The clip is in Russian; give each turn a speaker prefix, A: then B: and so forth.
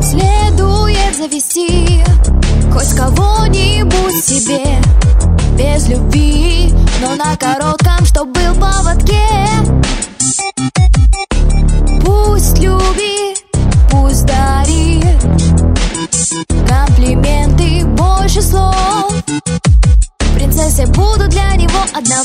A: Следует завести хоть кого-нибудь себе. Без любви, но на коротком, чтоб был поводке. Пусть любит, пусть дарит Комплименты больше слов. Принцессы буду для него одного.